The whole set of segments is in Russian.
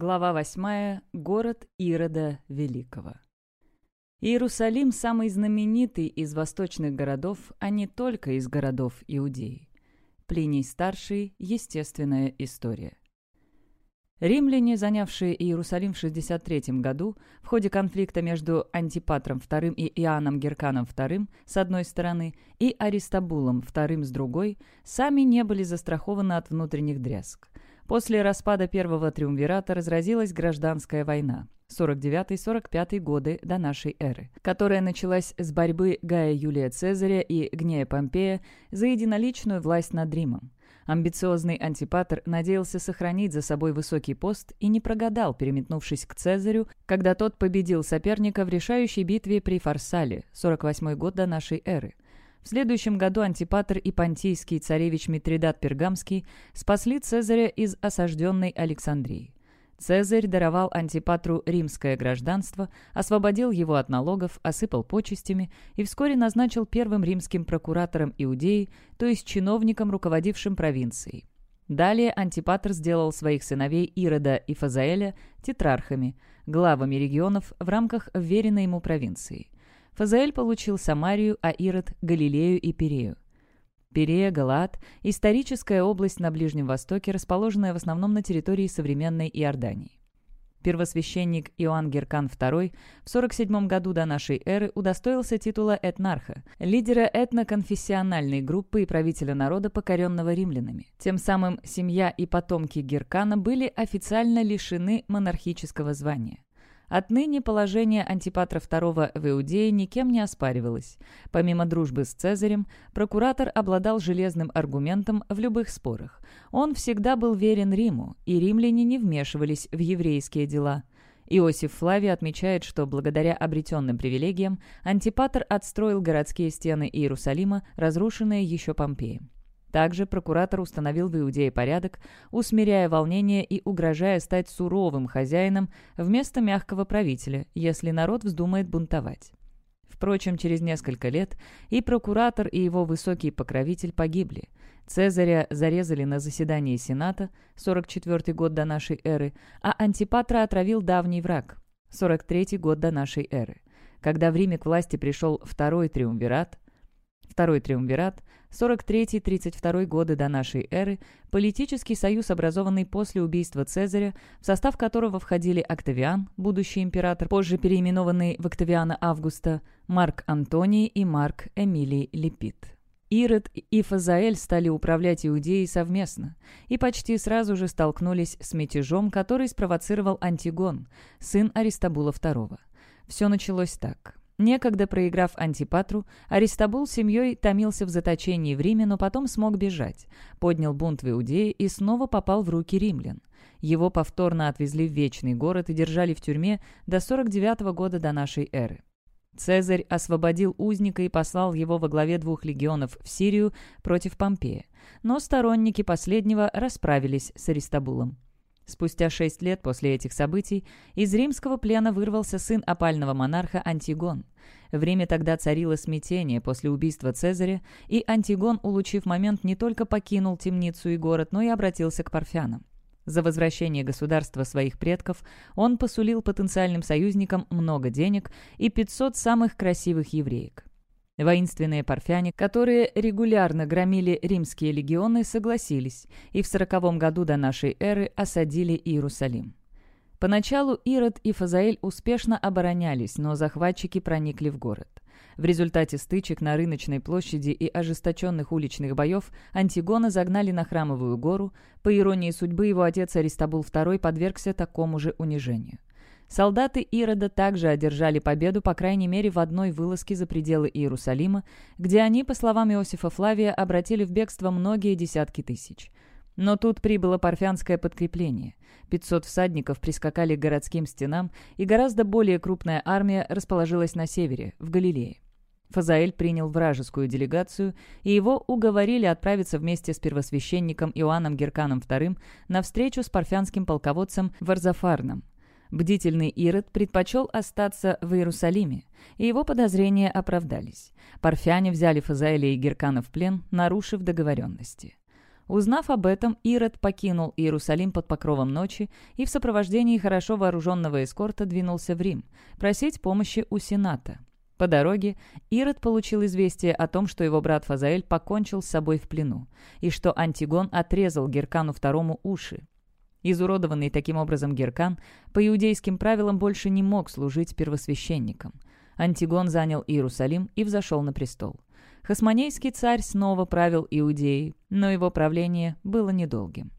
Глава 8. Город Ирода Великого. Иерусалим – самый знаменитый из восточных городов, а не только из городов Иудеи. Плиний Старший. Естественная история. Римляне, занявшие Иерусалим в 63 году, в ходе конфликта между Антипатром II и Иоанном Герканом II с одной стороны и Аристабулом II с другой, сами не были застрахованы от внутренних дрязг. После распада первого триумвирата разразилась гражданская война 49-45 годы до нашей эры, которая началась с борьбы Гая Юлия Цезаря и Гнея Помпея за единоличную власть над Римом. Амбициозный антипатр надеялся сохранить за собой высокий пост и не прогадал, переметнувшись к Цезарю, когда тот победил соперника в решающей битве при Фарсале, 48 год до нашей эры. В следующем году антипатр и понтийский царевич Митридат Пергамский спасли Цезаря из осажденной Александрии. Цезарь даровал антипатру римское гражданство, освободил его от налогов, осыпал почестями и вскоре назначил первым римским прокуратором Иудеи, то есть чиновником, руководившим провинцией. Далее антипатр сделал своих сыновей Ирода и Фазаэля тетрархами, главами регионов в рамках вверенной ему провинции. Фазаэль получил Самарию, а Ирод – Галилею и Перею. Перея, Галаат – историческая область на Ближнем Востоке, расположенная в основном на территории современной Иордании. Первосвященник Иоанн Геркан II в 47 году до нашей эры удостоился титула этнарха, лидера этноконфессиональной группы и правителя народа, покоренного римлянами. Тем самым семья и потомки Геркана были официально лишены монархического звания. Отныне положение Антипатра II в Иудее никем не оспаривалось. Помимо дружбы с Цезарем, прокуратор обладал железным аргументом в любых спорах. Он всегда был верен Риму, и римляне не вмешивались в еврейские дела. Иосиф Флавий отмечает, что благодаря обретенным привилегиям Антипатр отстроил городские стены Иерусалима, разрушенные еще Помпеем. Также прокуратор установил в Иудее порядок, усмиряя волнение и угрожая стать суровым хозяином вместо мягкого правителя, если народ вздумает бунтовать. Впрочем, через несколько лет и прокуратор, и его высокий покровитель погибли. Цезаря зарезали на заседании Сената, 44 год до нашей эры, а Антипатра отравил давний враг, 43 год до нашей эры. Когда в Риме к власти пришел второй триумвират, Второй триумвират, 43-32 годы до нашей эры, политический союз, образованный после убийства Цезаря, в состав которого входили Октавиан, будущий император, позже переименованный в Октавиана Августа, Марк Антоний и Марк Эмилий Лепит. Ирод и Фазаэль стали управлять Иудеей совместно и почти сразу же столкнулись с мятежом, который спровоцировал Антигон, сын Аристабула II. Все началось так. Некогда проиграв Антипатру, Аристабул с семьей томился в заточении в Риме, но потом смог бежать, поднял бунт в Иудее и снова попал в руки римлян. Его повторно отвезли в Вечный город и держали в тюрьме до 49 -го года до нашей эры. Цезарь освободил узника и послал его во главе двух легионов в Сирию против Помпея, но сторонники последнего расправились с Аристабулом. Спустя шесть лет после этих событий из римского плена вырвался сын опального монарха Антигон. В Риме тогда царило смятение после убийства Цезаря, и Антигон, улучив момент, не только покинул темницу и город, но и обратился к парфянам. За возвращение государства своих предков он посулил потенциальным союзникам много денег и 500 самых красивых евреек. Воинственные парфяне, которые регулярно громили римские легионы, согласились и в сороковом году до нашей эры осадили Иерусалим. Поначалу Ирод и Фазаэль успешно оборонялись, но захватчики проникли в город. В результате стычек на рыночной площади и ожесточенных уличных боев Антигона загнали на Храмовую гору. По иронии судьбы, его отец Аристабул II подвергся такому же унижению. Солдаты Ирода также одержали победу, по крайней мере, в одной вылазке за пределы Иерусалима, где они, по словам Иосифа Флавия, обратили в бегство многие десятки тысяч. Но тут прибыло парфянское подкрепление. 500 всадников прискакали к городским стенам, и гораздо более крупная армия расположилась на севере, в Галилее. Фазаэль принял вражескую делегацию, и его уговорили отправиться вместе с первосвященником Иоанном Герканом II на встречу с парфянским полководцем Варзафарном. Бдительный Ирод предпочел остаться в Иерусалиме, и его подозрения оправдались. Парфяне взяли Фазаэля и Геркана в плен, нарушив договоренности. Узнав об этом, Ирод покинул Иерусалим под покровом ночи и в сопровождении хорошо вооруженного эскорта двинулся в Рим, просить помощи у Сената. По дороге Ирод получил известие о том, что его брат Фазаэль покончил с собой в плену, и что Антигон отрезал Геркану II уши. Изуродованный таким образом Геркан по иудейским правилам больше не мог служить первосвященником. Антигон занял Иерусалим и взошел на престол. Хасмонейский царь снова правил Иудеей, но его правление было недолгим.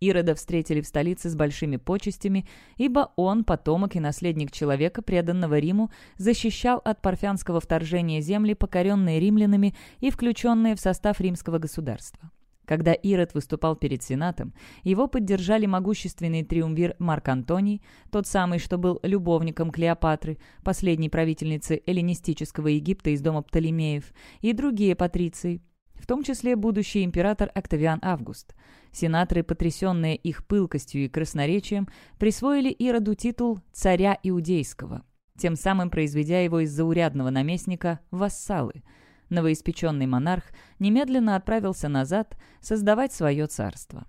Ирода встретили в столице с большими почестями, ибо он, потомок и наследник человека, преданного Риму, защищал от парфянского вторжения земли, покоренные римлянами и включенные в состав римского государства. Когда Ирод выступал перед Сенатом, его поддержали могущественный триумвир Марк Антоний, тот самый, что был любовником Клеопатры, последней правительницы эллинистического Египта из дома Птолемеев, и другие патриции, в том числе будущий император Октавиан Август. Сенаторы, потрясенные их пылкостью и красноречием, присвоили Ироду титул «царя иудейского», тем самым произведя его из заурядного наместника вассалы – новоиспеченный монарх немедленно отправился назад создавать свое царство.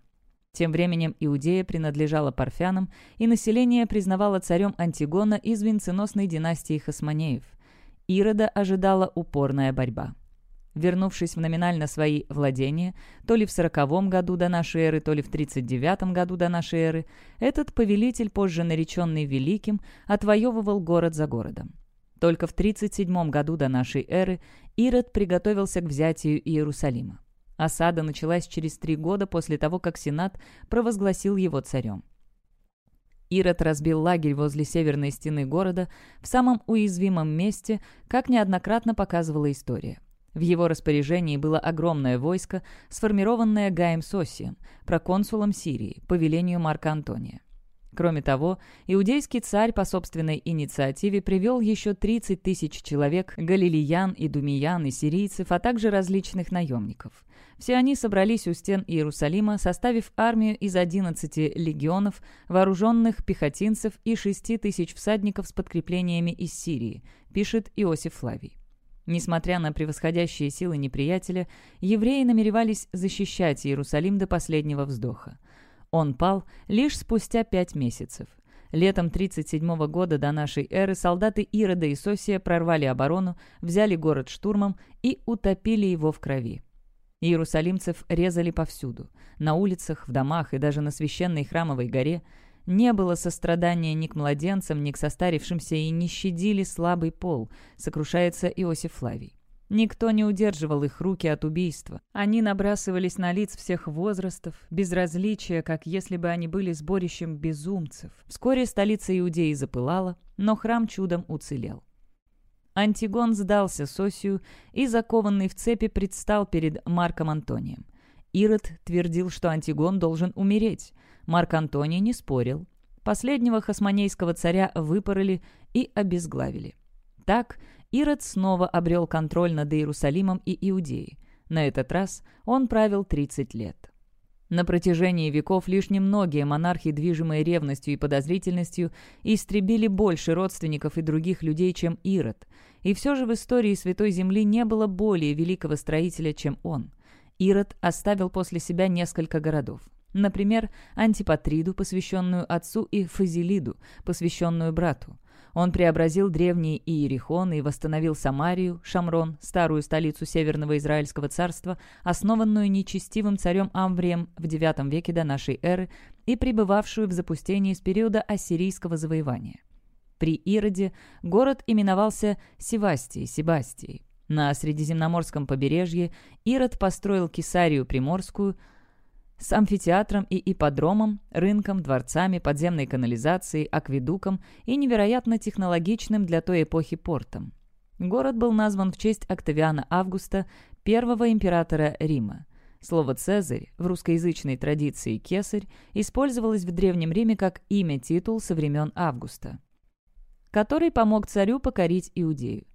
Тем временем Иудея принадлежала парфянам, и население признавало царем Антигона из венценосной династии Хасмонеев. Ирода ожидала упорная борьба. Вернувшись в номинально свои владения, то ли в сороковом году до нашей эры, то ли в тридцать девятом году до нашей эры, этот повелитель, позже нареченный Великим, отвоевывал город за городом. Только в 37 году до нашей эры Ирод приготовился к взятию Иерусалима. Осада началась через три года после того, как Сенат провозгласил его царем. Ирод разбил лагерь возле северной стены города в самом уязвимом месте, как неоднократно показывала история. В его распоряжении было огромное войско, сформированное Гаем Сосием, проконсулом Сирии, по велению Марка Антония. Кроме того, иудейский царь по собственной инициативе привел еще 30 тысяч человек, галилеян и и сирийцев, а также различных наемников. Все они собрались у стен Иерусалима, составив армию из 11 легионов, вооруженных пехотинцев и 6 тысяч всадников с подкреплениями из Сирии, пишет Иосиф Флавий. Несмотря на превосходящие силы неприятеля, евреи намеревались защищать Иерусалим до последнего вздоха. Он пал лишь спустя пять месяцев. Летом 37 года до нашей эры солдаты Ирода и Сосия прорвали оборону, взяли город штурмом и утопили его в крови. Иерусалимцев резали повсюду. На улицах, в домах и даже на священной храмовой горе. Не было сострадания ни к младенцам, ни к состарившимся и не щадили слабый пол, сокрушается Иосиф Флавий. Никто не удерживал их руки от убийства. Они набрасывались на лиц всех возрастов, безразличия, как если бы они были сборищем безумцев. Вскоре столица Иудеи запылала, но храм чудом уцелел. Антигон сдался Сосию и, закованный в цепи, предстал перед Марком Антонием. Ирод твердил, что Антигон должен умереть. Марк Антоний не спорил. Последнего хасмонейского царя выпороли и обезглавили. Так Ирод снова обрел контроль над Иерусалимом и Иудеей. На этот раз он правил 30 лет. На протяжении веков лишь немногие монархи, движимые ревностью и подозрительностью, истребили больше родственников и других людей, чем Ирод. И все же в истории Святой Земли не было более великого строителя, чем он. Ирод оставил после себя несколько городов. Например, Антипатриду, посвященную отцу, и Фазилиду, посвященную брату. Он преобразил древний Иерихон и восстановил Самарию, Шамрон, старую столицу Северного Израильского царства, основанную нечестивым царем Амврием в IX веке до нашей эры и пребывавшую в запустении с периода ассирийского завоевания. При Ироде город именовался Севастией, Себастией. На Средиземноморском побережье Ирод построил Кесарию Приморскую – с амфитеатром и ипподромом, рынком, дворцами, подземной канализацией, акведуком и невероятно технологичным для той эпохи портом. Город был назван в честь Октавиана Августа, первого императора Рима. Слово «цезарь» в русскоязычной традиции «кесарь» использовалось в Древнем Риме как имя-титул со времен Августа, который помог царю покорить Иудею.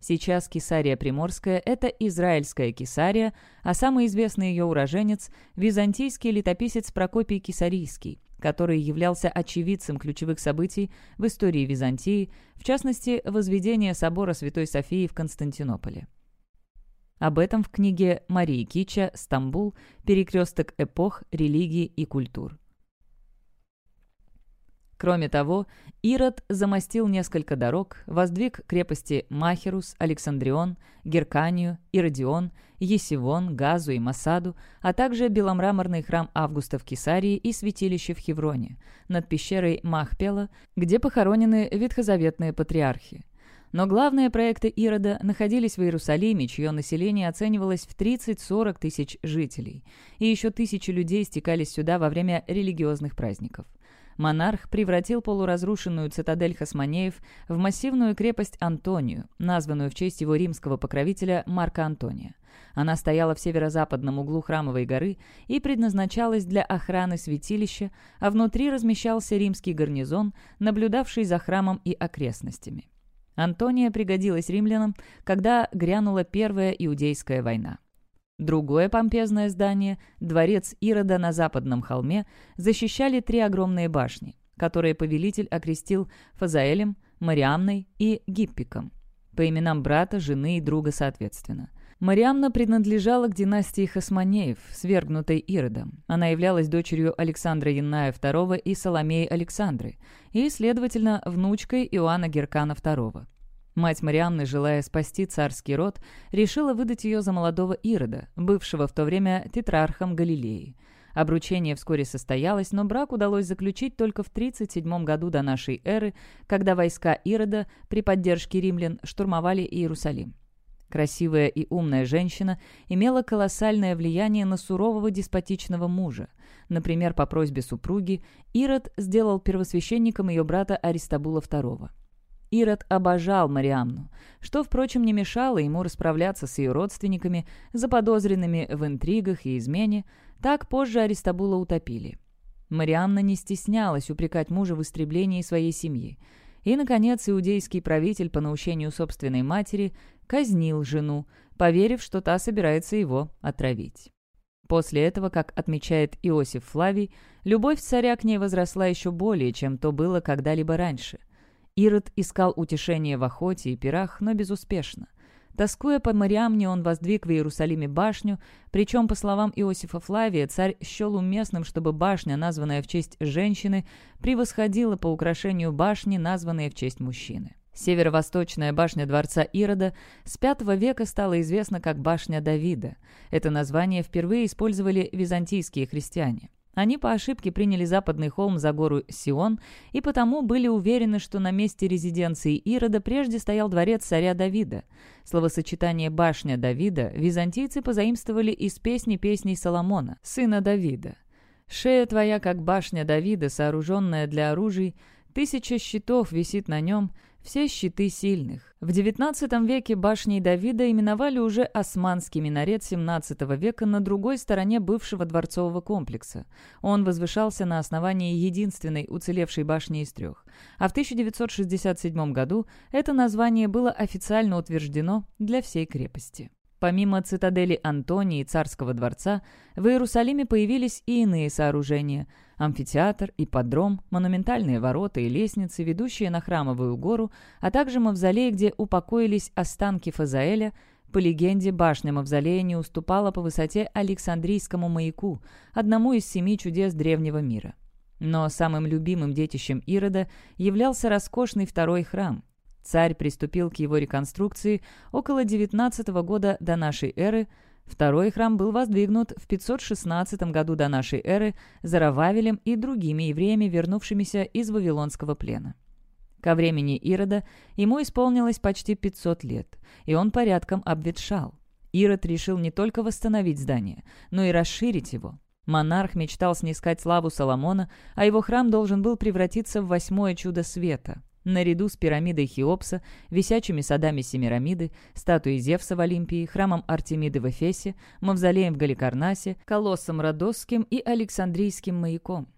Сейчас Кесария Приморская – это израильская Кесария, а самый известный ее уроженец – византийский летописец Прокопий Кесарийский, который являлся очевидцем ключевых событий в истории Византии, в частности, возведения собора Святой Софии в Константинополе. Об этом в книге Марии Кича «Стамбул. Перекресток эпох, религии и культур». Кроме того, Ирод замостил несколько дорог, воздвиг крепости Махерус, Александрион, Герканию, Иродион, Есивон, Газу и Масаду, а также беломраморный храм Августа в Кесарии и святилище в Хевроне, над пещерой Махпела, где похоронены ветхозаветные патриархи. Но главные проекты Ирода находились в Иерусалиме, чье население оценивалось в 30-40 тысяч жителей, и еще тысячи людей стекались сюда во время религиозных праздников монарх превратил полуразрушенную цитадель Хасманеев в массивную крепость Антонию, названную в честь его римского покровителя Марка Антония. Она стояла в северо-западном углу Храмовой горы и предназначалась для охраны святилища, а внутри размещался римский гарнизон, наблюдавший за храмом и окрестностями. Антония пригодилась римлянам, когда грянула Первая Иудейская война. Другое помпезное здание, дворец Ирода на западном холме, защищали три огромные башни, которые повелитель окрестил Фазаэлем, Мариамной и Гиппиком, по именам брата, жены и друга соответственно. Мариамна принадлежала к династии Хасманеев, свергнутой Иродом. Она являлась дочерью Александра Янная II и Соломеи Александры, и, следовательно, внучкой Иоанна Геркана II. Мать Мариамны, желая спасти царский род, решила выдать ее за молодого Ирода, бывшего в то время тетрархом Галилеи. Обручение вскоре состоялось, но брак удалось заключить только в 37 году до нашей эры, когда войска Ирода при поддержке римлян штурмовали Иерусалим. Красивая и умная женщина имела колоссальное влияние на сурового деспотичного мужа. Например, по просьбе супруги Ирод сделал первосвященником ее брата Аристабула II. Ирод обожал Мариамну, что, впрочем, не мешало ему расправляться с ее родственниками, заподозренными в интригах и измене. Так позже Аристабула утопили. Мариамна не стеснялась упрекать мужа в истреблении своей семьи. И, наконец, иудейский правитель по наущению собственной матери казнил жену, поверив, что та собирается его отравить. После этого, как отмечает Иосиф Флавий, любовь царя к ней возросла еще более, чем то было когда-либо раньше. Ирод искал утешение в охоте и пирах, но безуспешно. Тоскуя по Мариамне, он воздвиг в Иерусалиме башню, причем, по словам Иосифа Флавия, царь счел уместным, чтобы башня, названная в честь женщины, превосходила по украшению башни, названные в честь мужчины. Северо-восточная башня дворца Ирода с V века стала известна как башня Давида. Это название впервые использовали византийские христиане. Они по ошибке приняли западный холм за гору Сион и потому были уверены, что на месте резиденции Ирода прежде стоял дворец царя Давида. Словосочетание «башня Давида» византийцы позаимствовали из песни песней Соломона, сына Давида. «Шея твоя, как башня Давида, сооруженная для оружий, тысяча щитов висит на нем, все щиты сильных. В XIX веке башней Давида именовали уже османский минарет XVII века на другой стороне бывшего дворцового комплекса. Он возвышался на основании единственной уцелевшей башни из трех. А в 1967 году это название было официально утверждено для всей крепости. Помимо цитадели Антонии и царского дворца, в Иерусалиме появились и иные сооружения – амфитеатр, ипподром, монументальные ворота и лестницы, ведущие на Храмовую гору, а также мавзолей, где упокоились останки Фазаэля, по легенде, башня мавзолея не уступала по высоте Александрийскому маяку, одному из семи чудес древнего мира. Но самым любимым детищем Ирода являлся роскошный второй храм. Царь приступил к его реконструкции около 19 года до нашей эры – Второй храм был воздвигнут в 516 году до нашей эры Зарававелем и другими евреями, вернувшимися из Вавилонского плена. Ко времени Ирода ему исполнилось почти 500 лет, и он порядком обветшал. Ирод решил не только восстановить здание, но и расширить его. Монарх мечтал снискать славу Соломона, а его храм должен был превратиться в восьмое чудо света. Наряду с пирамидой Хеопса, висячими садами Семирамиды, статуей Зевса в Олимпии, храмом Артемиды в Эфесе, мавзолеем в Галикарнасе, колоссом Родосским и Александрийским маяком.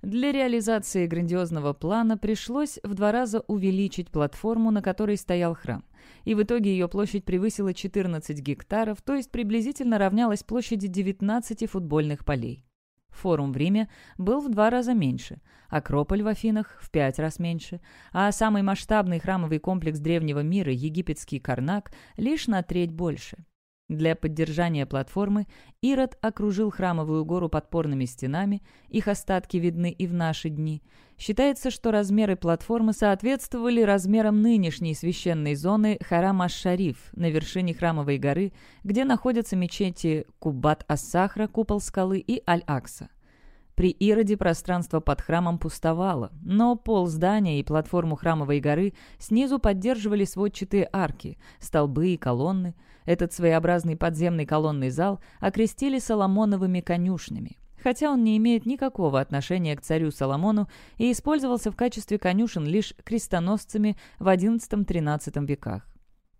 Для реализации грандиозного плана пришлось в два раза увеличить платформу, на которой стоял храм. И в итоге ее площадь превысила 14 гектаров, то есть приблизительно равнялась площади 19 футбольных полей. Форум в Риме был в два раза меньше, Акрополь в Афинах в пять раз меньше, а самый масштабный храмовый комплекс древнего мира, египетский Карнак, лишь на треть больше. Для поддержания платформы Ирод окружил храмовую гору подпорными стенами, их остатки видны и в наши дни. Считается, что размеры платформы соответствовали размерам нынешней священной зоны Харам-аш-Шариф на вершине храмовой горы, где находятся мечети Кубат-ас-Сахра, купол скалы и Аль-Акса. При Ироде пространство под храмом пустовало, но пол здания и платформу храмовой горы снизу поддерживали сводчатые арки, столбы и колонны. Этот своеобразный подземный колонный зал окрестили Соломоновыми конюшнями, хотя он не имеет никакого отношения к царю Соломону и использовался в качестве конюшен лишь крестоносцами в XI-XIII веках.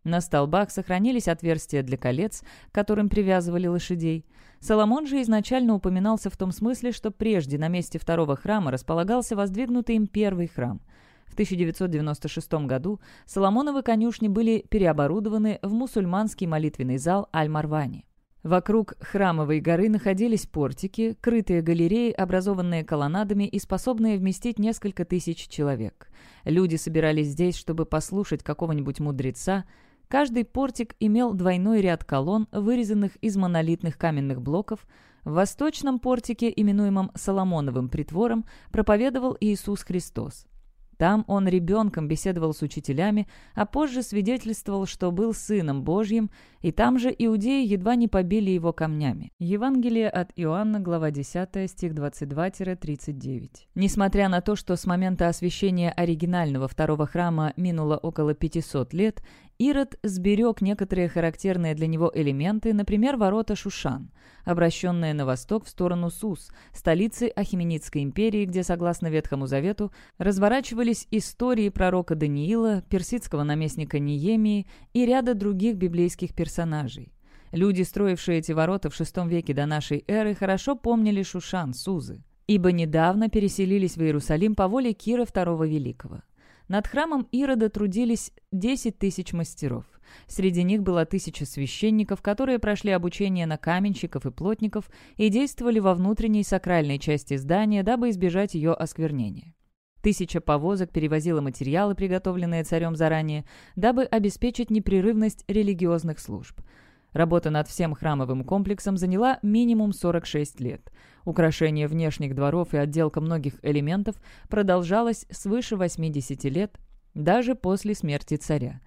На столбах сохранились отверстия для колец, которым привязывали лошадей. Соломон же изначально упоминался в том смысле, что прежде на месте второго храма располагался воздвигнутый им первый храм. В 1996 году Соломоновы конюшни были переоборудованы в мусульманский молитвенный зал Аль-Марвани. Вокруг храмовой горы находились портики, крытые галереи, образованные колоннадами и способные вместить несколько тысяч человек. Люди собирались здесь, чтобы послушать какого-нибудь мудреца, Каждый портик имел двойной ряд колонн, вырезанных из монолитных каменных блоков. В восточном портике, именуемом Соломоновым притвором, проповедовал Иисус Христос. Там он ребенком беседовал с учителями, а позже свидетельствовал, что был Сыном Божьим, и там же иудеи едва не побили его камнями. Евангелие от Иоанна, глава 10, стих 22-39. Несмотря на то, что с момента освящения оригинального второго храма минуло около 500 лет, Ирод сберег некоторые характерные для него элементы, например, ворота Шушан, обращенные на восток в сторону Сус, столицы Ахименидской империи, где, согласно Ветхому Завету, разворачивались истории пророка Даниила, персидского наместника Ниемии и ряда других библейских персонажей. Люди, строившие эти ворота в VI веке до нашей эры, хорошо помнили Шушан, Сузы, ибо недавно переселились в Иерусалим по воле Кира II Великого. Над храмом Ирода трудились 10 тысяч мастеров. Среди них было тысяча священников, которые прошли обучение на каменщиков и плотников и действовали во внутренней сакральной части здания, дабы избежать ее осквернения. Тысяча повозок перевозила материалы, приготовленные царем заранее, дабы обеспечить непрерывность религиозных служб. Работа над всем храмовым комплексом заняла минимум 46 лет. Украшение внешних дворов и отделка многих элементов продолжалась свыше 80 лет, даже после смерти царя.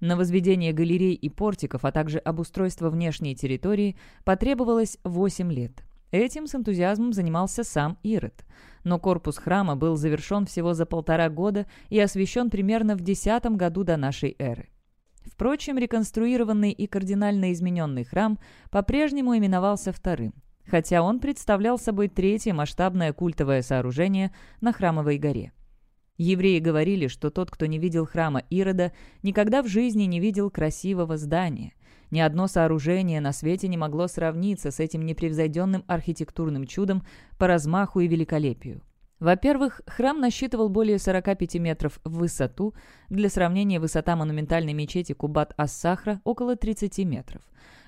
На возведение галерей и портиков, а также обустройство внешней территории потребовалось 8 лет. Этим с энтузиазмом занимался сам Ирод. Но корпус храма был завершен всего за полтора года и освящен примерно в 10 году до нашей эры. Впрочем, реконструированный и кардинально измененный храм по-прежнему именовался вторым, хотя он представлял собой третье масштабное культовое сооружение на Храмовой горе. Евреи говорили, что тот, кто не видел храма Ирода, никогда в жизни не видел красивого здания. Ни одно сооружение на свете не могло сравниться с этим непревзойденным архитектурным чудом по размаху и великолепию. Во-первых, храм насчитывал более 45 метров в высоту. Для сравнения, высота монументальной мечети Кубат-ас-Сахра около 30 метров.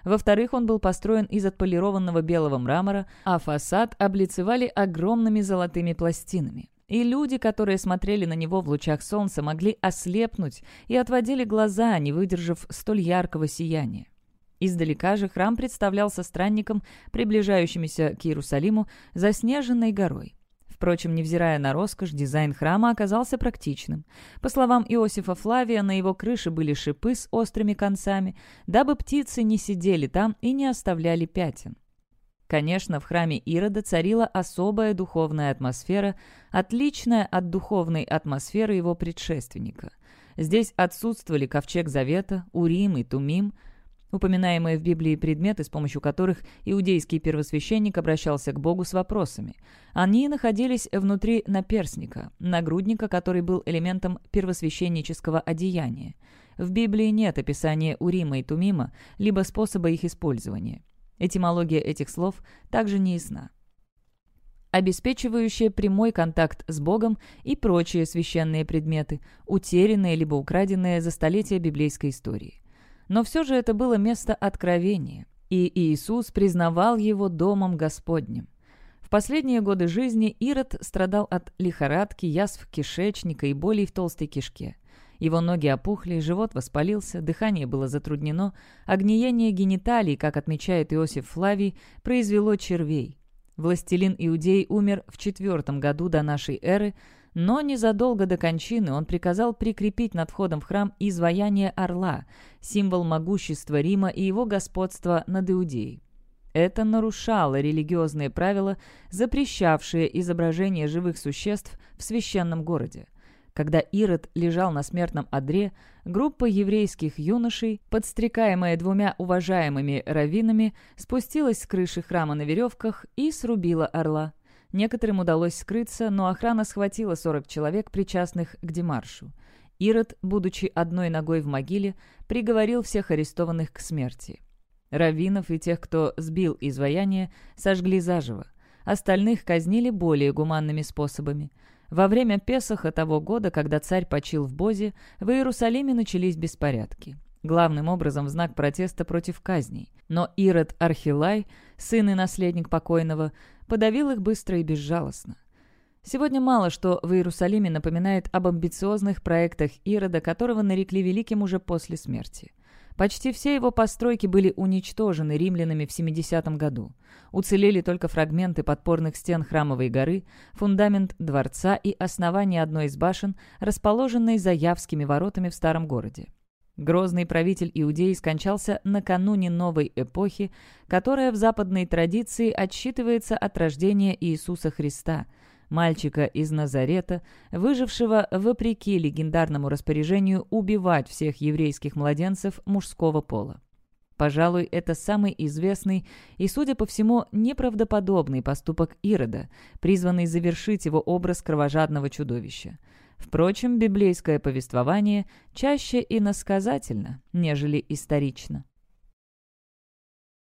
Во-вторых, он был построен из отполированного белого мрамора, а фасад облицевали огромными золотыми пластинами. И люди, которые смотрели на него в лучах солнца, могли ослепнуть и отводили глаза, не выдержав столь яркого сияния. Издалека же храм представлялся странником, приближающимися к Иерусалиму заснеженной горой. Впрочем, невзирая на роскошь, дизайн храма оказался практичным. По словам Иосифа Флавия, на его крыше были шипы с острыми концами, дабы птицы не сидели там и не оставляли пятен. Конечно, в храме Ирода царила особая духовная атмосфера, отличная от духовной атмосферы его предшественника. Здесь отсутствовали ковчег Завета, Урим и Тумим – упоминаемые в Библии предметы, с помощью которых иудейский первосвященник обращался к Богу с вопросами. Они находились внутри наперсника, нагрудника, который был элементом первосвященнического одеяния. В Библии нет описания Урима и Тумима, либо способа их использования. Этимология этих слов также не ясна обеспечивающие прямой контакт с Богом и прочие священные предметы, утерянные либо украденные за столетия библейской истории. Но все же это было место откровения, и Иисус признавал его домом Господним. В последние годы жизни Ирод страдал от лихорадки, язв кишечника и болей в толстой кишке. Его ноги опухли, живот воспалился, дыхание было затруднено, а гниение гениталий, как отмечает Иосиф Флавий, произвело червей. Властелин Иудей умер в четвертом году до нашей эры, но незадолго до кончины он приказал прикрепить над входом в храм изваяние орла, символ могущества Рима и его господства над Иудеей. Это нарушало религиозные правила, запрещавшие изображение живых существ в священном городе. Когда Ирод лежал на смертном одре, группа еврейских юношей, подстрекаемая двумя уважаемыми раввинами, спустилась с крыши храма на веревках и срубила орла. Некоторым удалось скрыться, но охрана схватила 40 человек, причастных к демаршу. Ирод, будучи одной ногой в могиле, приговорил всех арестованных к смерти. Раввинов и тех, кто сбил изваяние, сожгли заживо. Остальных казнили более гуманными способами. Во время Песаха того года, когда царь почил в Бозе, в Иерусалиме начались беспорядки. Главным образом в знак протеста против казней. Но Ирод Архилай, сын и наследник покойного, подавил их быстро и безжалостно. Сегодня мало что в Иерусалиме напоминает об амбициозных проектах Ирода, которого нарекли великим уже после смерти. Почти все его постройки были уничтожены римлянами в 70 году. Уцелели только фрагменты подпорных стен Храмовой горы, фундамент дворца и основание одной из башен, расположенной за Явскими воротами в старом городе. Грозный правитель Иудеи скончался накануне новой эпохи, которая в западной традиции отсчитывается от рождения Иисуса Христа, мальчика из Назарета, выжившего вопреки легендарному распоряжению убивать всех еврейских младенцев мужского пола. Пожалуй, это самый известный и, судя по всему, неправдоподобный поступок Ирода, призванный завершить его образ кровожадного чудовища. Впрочем, библейское повествование чаще иносказательно, нежели исторично.